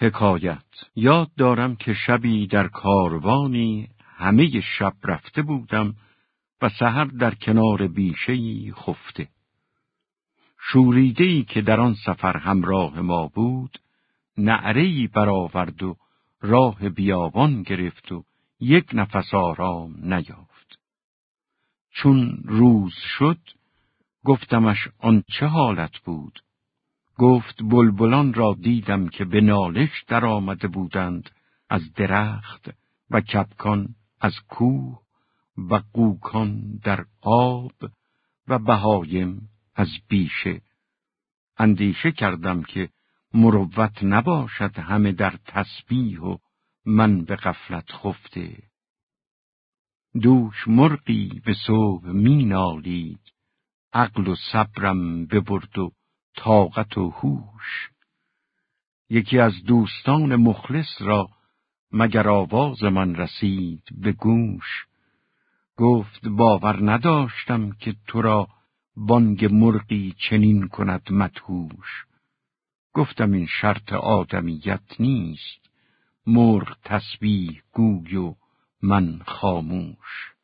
حکایت یاد دارم که شبی در کاروانی همه شب رفته بودم و سحر در کنار بیشهی خفته. شوریدهی که در آن سفر همراه ما بود، نعرهی برآورد و راه بیابان گرفت و یک نفس آرام نیافت. چون روز شد، گفتمش آن چه حالت بود؟ گفت بلبلان را دیدم که به نالش در آمده بودند از درخت و کپکان از کوه و قوکان در آب و بهایم از بیشه. اندیشه کردم که مروت نباشد همه در تسبیح و من به غفلت خفته. دوش مرقی به صبح می نالید، عقل و صبرم ببرد و طاقت و هوش. یکی از دوستان مخلص را مگر آواز من رسید به گوش. گفت باور نداشتم که تو را بانگ مرغی چنین کند مدهوش. گفتم این شرط آدمیت نیست. مرغ تسبیح گوی و من خاموش.